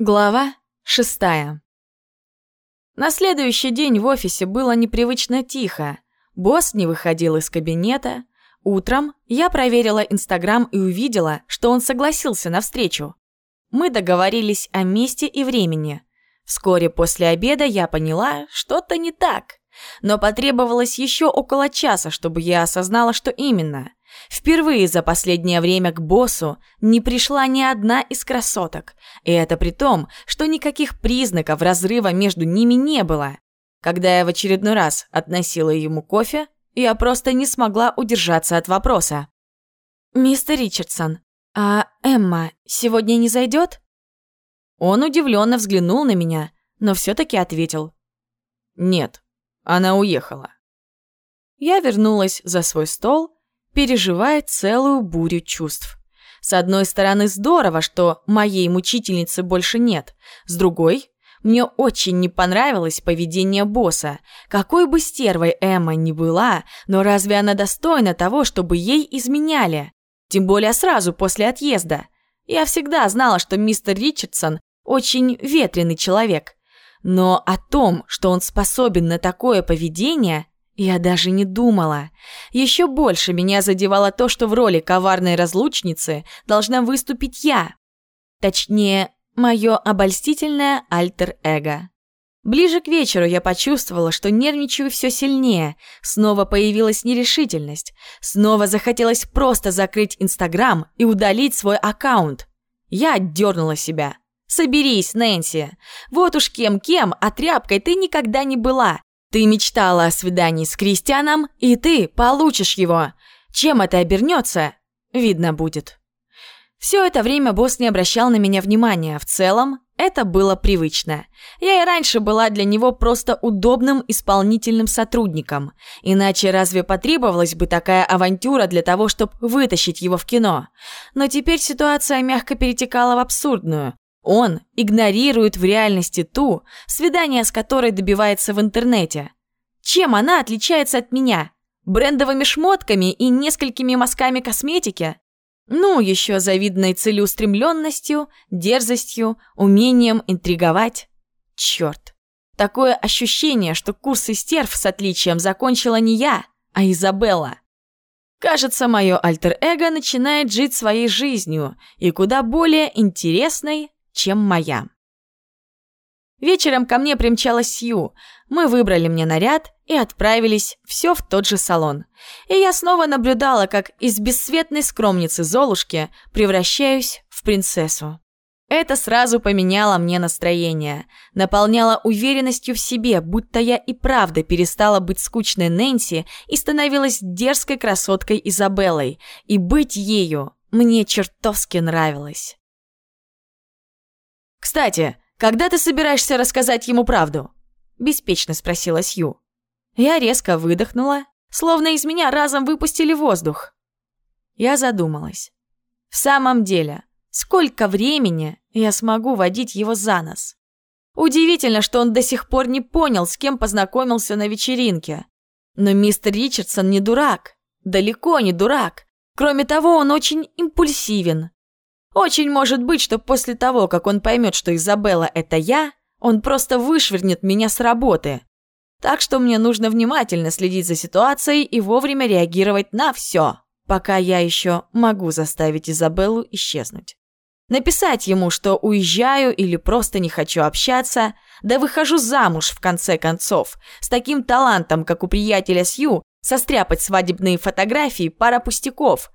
Глава шестая. На следующий день в офисе было непривычно тихо. Босс не выходил из кабинета. Утром я проверила Инстаграм и увидела, что он согласился на встречу. Мы договорились о месте и времени. Вскоре после обеда я поняла, что-то не так. Но потребовалось еще около часа, чтобы я осознала, что именно. Впервые за последнее время к боссу не пришла ни одна из красоток, и это при том, что никаких признаков разрыва между ними не было. Когда я в очередной раз относила ему кофе, я просто не смогла удержаться от вопроса. «Мистер Ричардсон, а Эмма сегодня не зайдет?» Он удивленно взглянул на меня, но все-таки ответил. «Нет, она уехала». Я вернулась за свой стол переживает целую бурю чувств. С одной стороны, здорово, что моей мучительницы больше нет. С другой, мне очень не понравилось поведение босса. Какой бы стервой Эмма ни была, но разве она достойна того, чтобы ей изменяли? Тем более сразу после отъезда. Я всегда знала, что мистер Ричардсон очень ветреный человек. Но о том, что он способен на такое поведение, я даже не думала. Еще больше меня задевало то, что в роли коварной разлучницы должна выступить я. Точнее, мое обольстительное альтер-эго. Ближе к вечеру я почувствовала, что нервничаю все сильнее. Снова появилась нерешительность. Снова захотелось просто закрыть Инстаграм и удалить свой аккаунт. Я отдернула себя. «Соберись, Нэнси. Вот уж кем-кем, а тряпкой ты никогда не была. Ты мечтала о свидании с Кристианом, и ты получишь его. Чем это обернется, видно будет. Все это время босс не обращал на меня внимания. В целом, это было привычно. Я и раньше была для него просто удобным исполнительным сотрудником. Иначе разве потребовалась бы такая авантюра для того, чтобы вытащить его в кино? Но теперь ситуация мягко перетекала в абсурдную. Он игнорирует в реальности ту, свидание с которой добивается в интернете. Чем она отличается от меня? Брендовыми шмотками и несколькими мазками косметики? Ну, еще завидной целеустремленностью, дерзостью, умением интриговать. Черт. Такое ощущение, что курсы стерв с отличием закончила не я, а Изабелла. Кажется, мое альтер-эго начинает жить своей жизнью и куда более интересной, чем моя. Вечером ко мне примчалась Сью. Мы выбрали мне наряд и отправились все в тот же салон. И я снова наблюдала, как из бесцветной скромницы Золушки превращаюсь в принцессу. Это сразу поменяло мне настроение, наполняло уверенностью в себе, будто я и правда перестала быть скучной Нэнси и становилась дерзкой красоткой Изабеллой, и быть ею мне чертовски нравилось. «Кстати, когда ты собираешься рассказать ему правду?» – беспечно спросила Сью. Я резко выдохнула, словно из меня разом выпустили воздух. Я задумалась. В самом деле, сколько времени я смогу водить его за нос? Удивительно, что он до сих пор не понял, с кем познакомился на вечеринке. Но мистер Ричардсон не дурак. Далеко не дурак. Кроме того, он очень импульсивен. Очень может быть, что после того, как он поймет, что Изабелла – это я, он просто вышвырнет меня с работы. Так что мне нужно внимательно следить за ситуацией и вовремя реагировать на все, пока я еще могу заставить Изабеллу исчезнуть. Написать ему, что уезжаю или просто не хочу общаться, да выхожу замуж в конце концов. С таким талантом, как у приятеля Сью, состряпать свадебные фотографии – пара пустяков.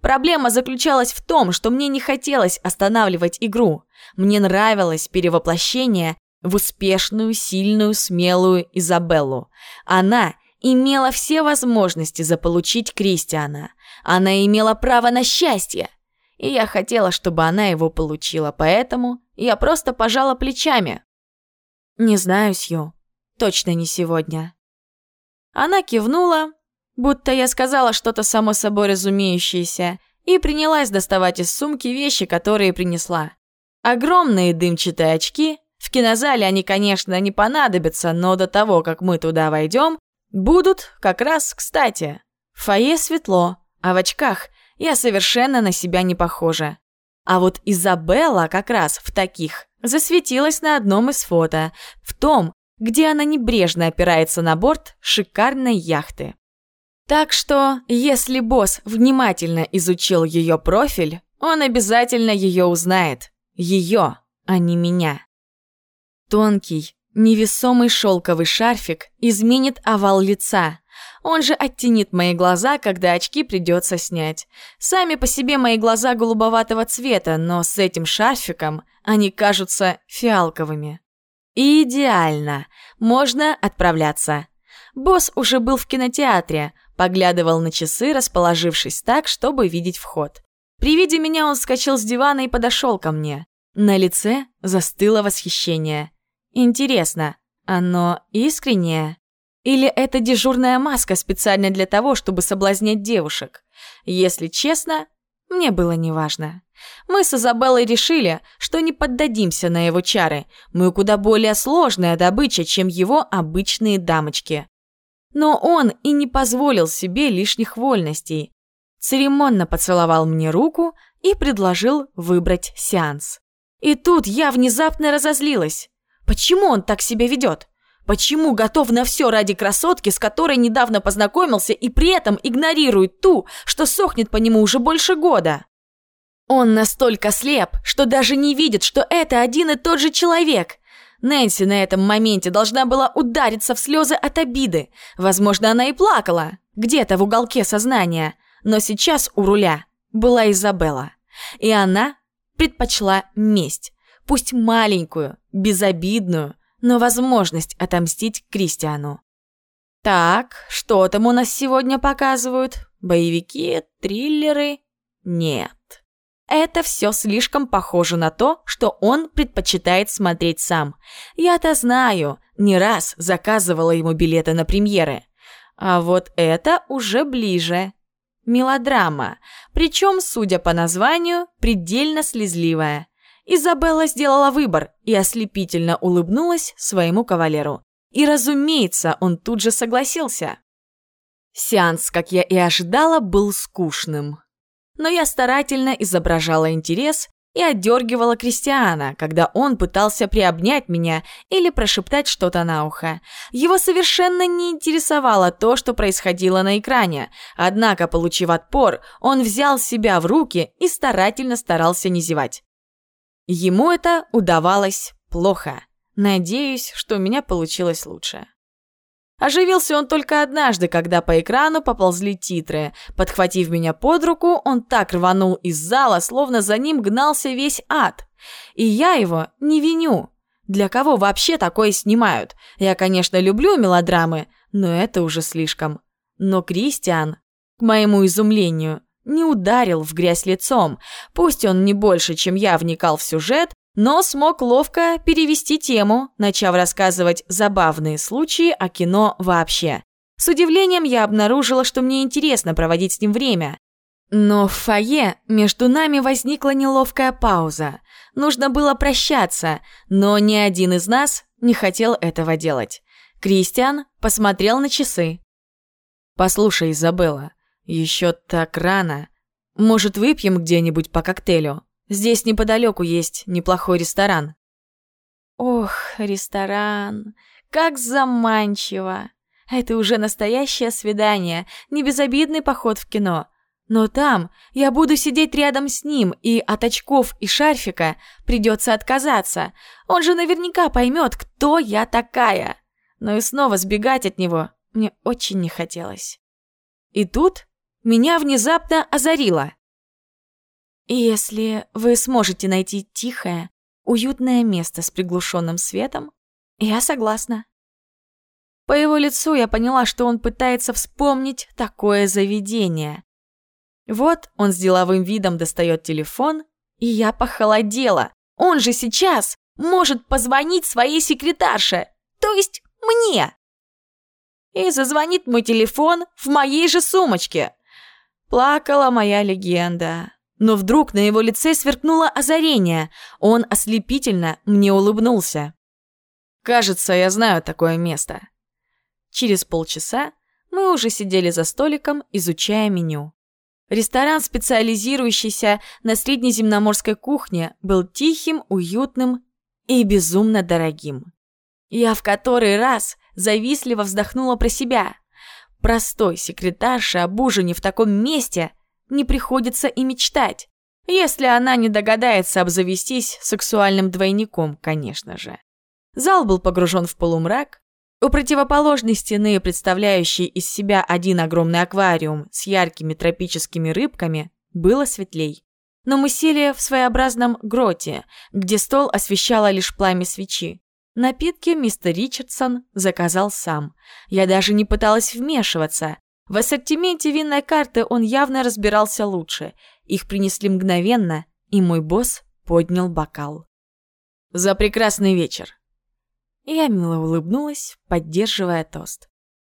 Проблема заключалась в том, что мне не хотелось останавливать игру. Мне нравилось перевоплощение в успешную, сильную, смелую Изабеллу. Она имела все возможности заполучить Кристиана. Она имела право на счастье. И я хотела, чтобы она его получила, поэтому я просто пожала плечами. «Не знаю, Сью. Точно не сегодня». Она кивнула, будто я сказала что-то само собой разумеющееся, и принялась доставать из сумки вещи, которые принесла. Огромные дымчатые очки, в кинозале они, конечно, не понадобятся, но до того, как мы туда войдем, будут как раз кстати. В фойе светло, а в очках я совершенно на себя не похожа. А вот Изабелла как раз в таких засветилась на одном из фото, в том, где она небрежно опирается на борт шикарной яхты. Так что, если босс внимательно изучил ее профиль, он обязательно ее узнает. Ее, а не меня. Тонкий, невесомый шелковый шарфик изменит овал лица. Он же оттенит мои глаза, когда очки придется снять. Сами по себе мои глаза голубоватого цвета, но с этим шарфиком они кажутся фиалковыми. Идеально. Можно отправляться. Босс уже был в кинотеатре, поглядывал на часы, расположившись так, чтобы видеть вход. При виде меня он вскочил с дивана и подошел ко мне. На лице застыло восхищение. Интересно, оно искреннее? Или это дежурная маска специально для того, чтобы соблазнять девушек? Если честно, мне было неважно. Мы с Изабеллой решили, что не поддадимся на его чары. Мы куда более сложная добыча, чем его обычные дамочки. Но он и не позволил себе лишних вольностей. Церемонно поцеловал мне руку и предложил выбрать сеанс. И тут я внезапно разозлилась. Почему он так себя ведет? Почему готов на все ради красотки, с которой недавно познакомился и при этом игнорирует ту, что сохнет по нему уже больше года? Он настолько слеп, что даже не видит, что это один и тот же человек. Нэнси на этом моменте должна была удариться в слезы от обиды. Возможно, она и плакала, где-то в уголке сознания. Но сейчас у руля была Изабелла. И она предпочла месть. Пусть маленькую, безобидную, но возможность отомстить Кристиану. Так, что там у нас сегодня показывают? Боевики, триллеры? Нет. Это все слишком похоже на то, что он предпочитает смотреть сам. Я-то знаю, не раз заказывала ему билеты на премьеры. А вот это уже ближе. Мелодрама, причем, судя по названию, предельно слезливая. Изабелла сделала выбор и ослепительно улыбнулась своему кавалеру. И, разумеется, он тут же согласился. Сеанс, как я и ожидала, был скучным но я старательно изображала интерес и отдергивала Кристиана, когда он пытался приобнять меня или прошептать что-то на ухо. Его совершенно не интересовало то, что происходило на экране, однако, получив отпор, он взял себя в руки и старательно старался не зевать. Ему это удавалось плохо. Надеюсь, что у меня получилось лучше. Оживился он только однажды, когда по экрану поползли титры. Подхватив меня под руку, он так рванул из зала, словно за ним гнался весь ад. И я его не виню. Для кого вообще такое снимают? Я, конечно, люблю мелодрамы, но это уже слишком. Но Кристиан, к моему изумлению, не ударил в грязь лицом. Пусть он не больше, чем я вникал в сюжет, но смог ловко перевести тему, начав рассказывать забавные случаи о кино вообще. С удивлением я обнаружила, что мне интересно проводить с ним время. Но в фойе между нами возникла неловкая пауза. Нужно было прощаться, но ни один из нас не хотел этого делать. Кристиан посмотрел на часы. «Послушай, Изабелла, еще так рано. Может, выпьем где-нибудь по коктейлю?» Здесь неподалеку есть неплохой ресторан». «Ох, ресторан, как заманчиво! Это уже настоящее свидание, не безобидный поход в кино. Но там я буду сидеть рядом с ним, и от очков и шарфика придется отказаться. Он же наверняка поймет, кто я такая. Но и снова сбегать от него мне очень не хотелось. И тут меня внезапно озарило. Если вы сможете найти тихое, уютное место с приглушенным светом, я согласна. По его лицу я поняла, что он пытается вспомнить такое заведение. Вот он с деловым видом достает телефон, и я похолодела. Он же сейчас может позвонить своей секретарше, то есть мне. И зазвонит мой телефон в моей же сумочке. Плакала моя легенда. Но вдруг на его лице сверкнуло озарение. Он ослепительно мне улыбнулся. «Кажется, я знаю такое место». Через полчаса мы уже сидели за столиком, изучая меню. Ресторан, специализирующийся на среднеземноморской кухне, был тихим, уютным и безумно дорогим. Я в который раз завистливо вздохнула про себя. Простой секретарше об ужине в таком месте не приходится и мечтать, если она не догадается обзавестись сексуальным двойником, конечно же. Зал был погружен в полумрак, у противоположной стены, представляющей из себя один огромный аквариум с яркими тропическими рыбками, было светлей. Но мы сели в своеобразном гроте, где стол освещало лишь пламя свечи. Напитки мистер Ричардсон заказал сам. Я даже не пыталась вмешиваться. В ассортименте винной карты он явно разбирался лучше. Их принесли мгновенно, и мой босс поднял бокал. «За прекрасный вечер!» Я мило улыбнулась, поддерживая тост.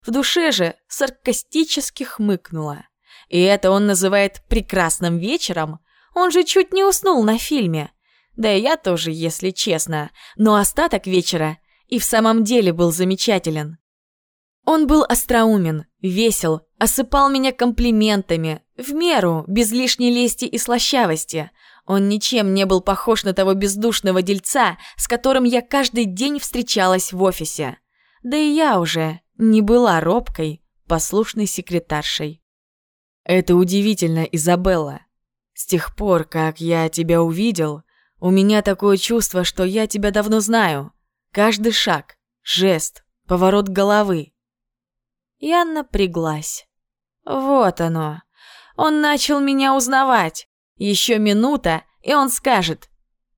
В душе же саркастически хмыкнула. И это он называет «прекрасным вечером»? Он же чуть не уснул на фильме. Да и я тоже, если честно. Но остаток вечера и в самом деле был замечателен. Он был остроумен, весел, осыпал меня комплиментами, в меру, без лишней лести и слащавости – он ничем не был похож на того бездушного дельца, с которым я каждый день встречалась в офисе. Да и я уже не была робкой, послушной секретаршей. Это удивительно, Изабелла. С тех пор, как я тебя увидел, у меня такое чувство, что я тебя давно знаю. Каждый шаг, жест, поворот головы. Я напряглась. Вот оно. Он начал меня узнавать. Еще минута, и он скажет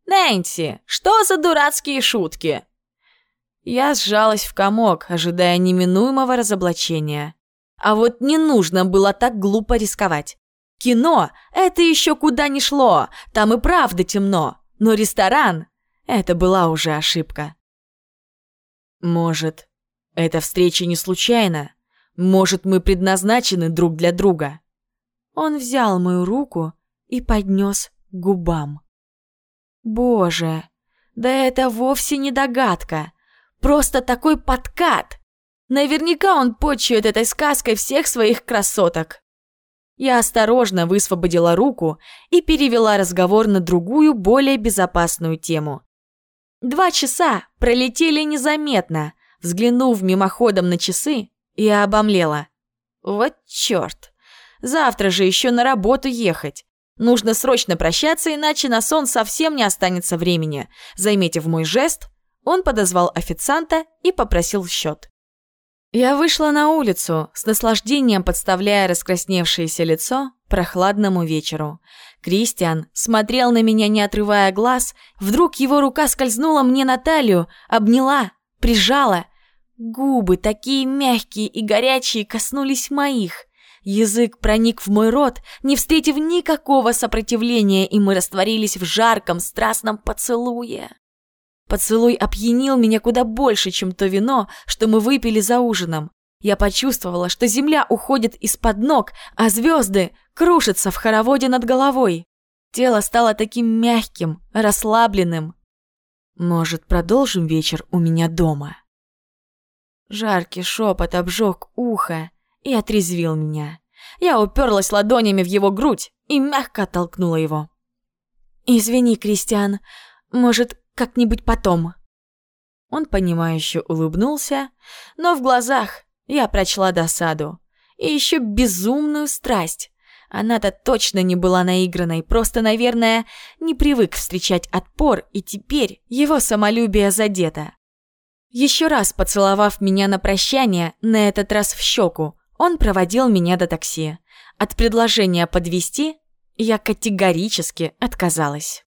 «Нэнси, что за дурацкие шутки?» Я сжалась в комок, ожидая неминуемого разоблачения. А вот не нужно было так глупо рисковать. Кино — это еще куда ни шло, там и правда темно. Но ресторан — это была уже ошибка. Может, эта встреча не случайна? Может, мы предназначены друг для друга? Он взял мою руку и поднес к губам. Боже, да это вовсе не догадка, просто такой подкат. Наверняка он почует этой сказкой всех своих красоток. Я осторожно высвободила руку и перевела разговор на другую, более безопасную тему. Два часа пролетели незаметно. Взглянув мимоходом на часы, я обомлела. Вот черт. Завтра же еще на работу ехать. Нужно срочно прощаться, иначе на сон совсем не останется времени. Заметив мой жест, он подозвал официанта и попросил счет. Я вышла на улицу, с наслаждением подставляя раскрасневшееся лицо прохладному вечеру. Кристиан смотрел на меня, не отрывая глаз. Вдруг его рука скользнула мне на талию, обняла, прижала. Губы, такие мягкие и горячие, коснулись моих. Язык проник в мой рот, не встретив никакого сопротивления, и мы растворились в жарком, страстном поцелуе. Поцелуй опьянил меня куда больше, чем то вино, что мы выпили за ужином. Я почувствовала, что земля уходит из-под ног, а звезды крушатся в хороводе над головой. Тело стало таким мягким, расслабленным. Может, продолжим вечер у меня дома? Жаркий шепот обжег ухо и отрезвил меня. Я уперлась ладонями в его грудь и мягко оттолкнула его. «Извини, Кристиан, может, как-нибудь потом?» Он понимающе улыбнулся, но в глазах я прочла досаду и еще безумную страсть. Она-то точно не была наигранной, просто, наверное, не привык встречать отпор, и теперь его самолюбие задето. Еще раз поцеловав меня на прощание, на этот раз в щеку, он проводил меня до такси. От предложения подвести я категорически отказалась.